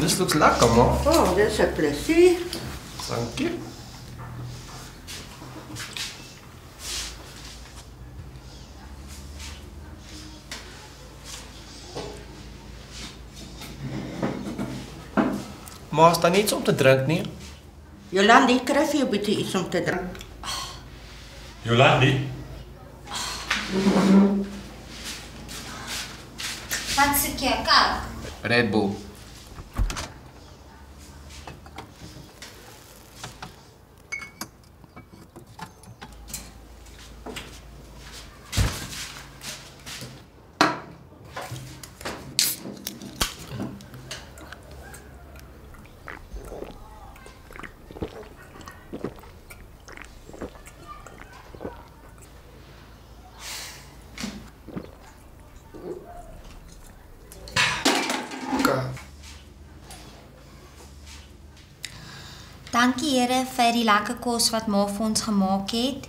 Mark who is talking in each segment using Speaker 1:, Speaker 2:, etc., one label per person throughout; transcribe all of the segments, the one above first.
Speaker 1: Dus oh, dit this looks lekker, a.
Speaker 2: Oh, that's a plezier.
Speaker 1: Dank je. Maar is daar niets om te drinken, nee?
Speaker 2: Jolandi, ik krijg je beetje iets om te drinken.
Speaker 3: Jolandi?
Speaker 4: Wat is je kijk?
Speaker 1: Red Bull.
Speaker 4: Dankie Here vir die lekker kos wat ma vir ons gemaak het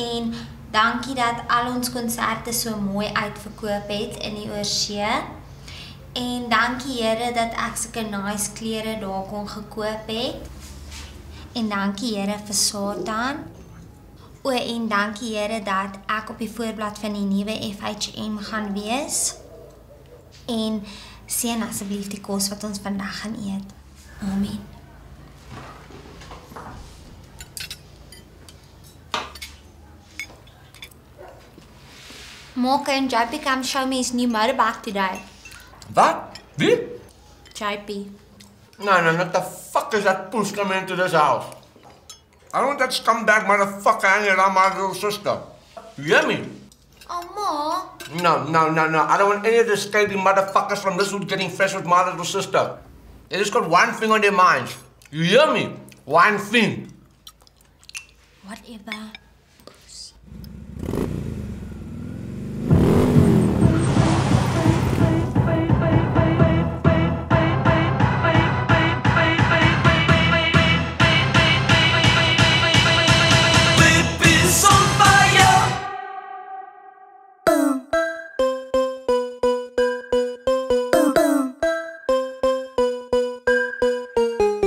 Speaker 4: en dankie dat al ons konserte so mooi uitverkoop het in die oorsee. En dankie Here dat ek sulke nice klere daar kon gekoop het. En dankie Here vir Satan. O en dankie Here dat ek op die voorblad van die nuwe FHM gaan wees. En seën asseblief die kos wat ons vandag gaan eet. Amen. Mocha and JP come show me his new motorbike today.
Speaker 1: Wat? Wie?
Speaker 4: JP.
Speaker 1: No, no, what the fuck is that puss coming into this house? I don't want that scumbag motherfucker hanging around my little sister. You hear me?
Speaker 4: Oh, Ma.
Speaker 1: No, no, no, no. I don't want any of the scaly motherfuckers from this hood getting fresh with my little sister. They just got one thing on their minds. You hear me? One thing.
Speaker 4: Whatever.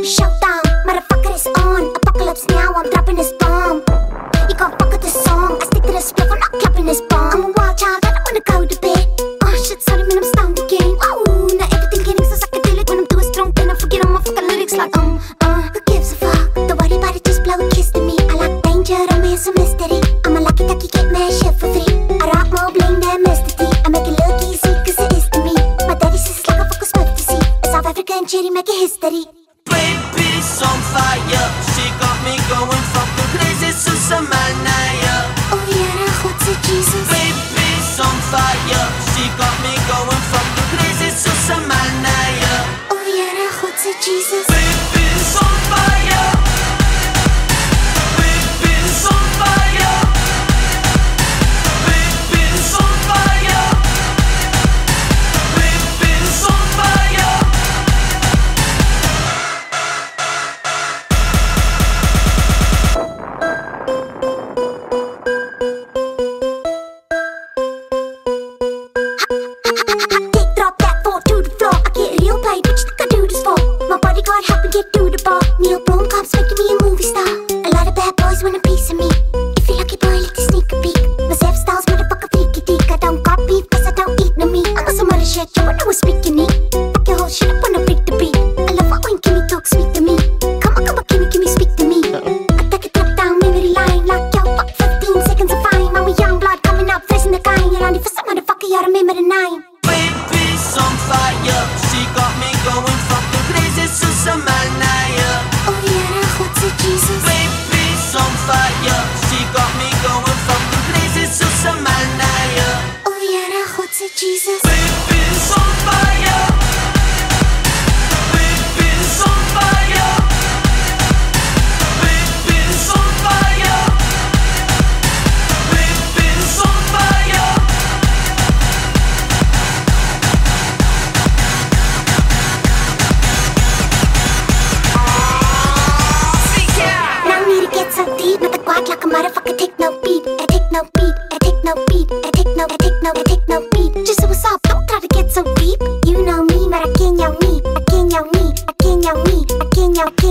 Speaker 5: Showdown, motherfucker is on. Apocalypse now, I'm dropping this bomb. You can't fuck with this song. I stick to the split, I'm not clapping this bomb. I'm a wild child, I don't wanna go to bed. Oh shit, sorry man, I'm stoned again. Oh, now everything getting so psychedelic when I'm doing strong, then I forget all my fucking lyrics like um, uh. Who gives a fuck? Don't worry about it, just blow a kiss to me. I like danger, romance, and mystery. reject you when I was speaking it. Fuck your whole shit I wanna break the beat. I love it when Kimmy talk sweet to me. Come on, come on, Kimmy, Kimmy, speak to me. I take a trip down memory line, lock your fuck 15 seconds of fine. I'm a young blood coming up, fresh in the kind. You're only for some motherfucker, you're a memory nine.
Speaker 6: Baby's on fire, she got me going fucking crazy, Susan Manaya. Uh.
Speaker 5: Oh yeah, what's it, Jesus?
Speaker 6: Baby's on fire,
Speaker 5: she got
Speaker 6: me going fucking crazy, Susan Manaya.
Speaker 5: Uh. Oh yeah, what's it, Jesus?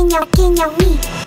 Speaker 5: King, your, me.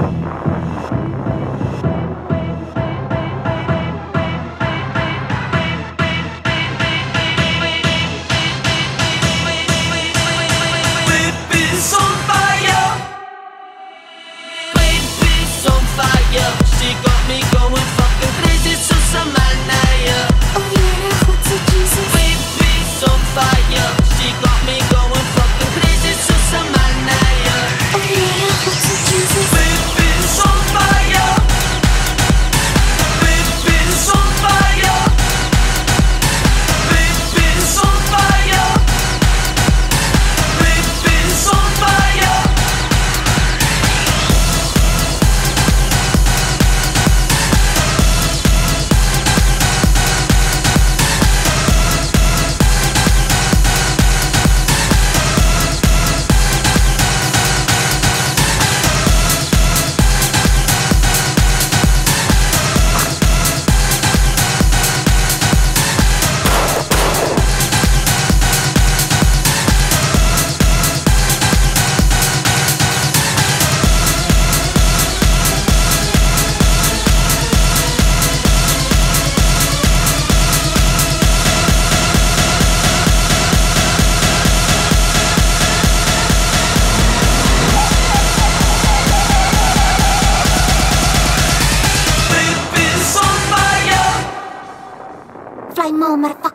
Speaker 5: Almarta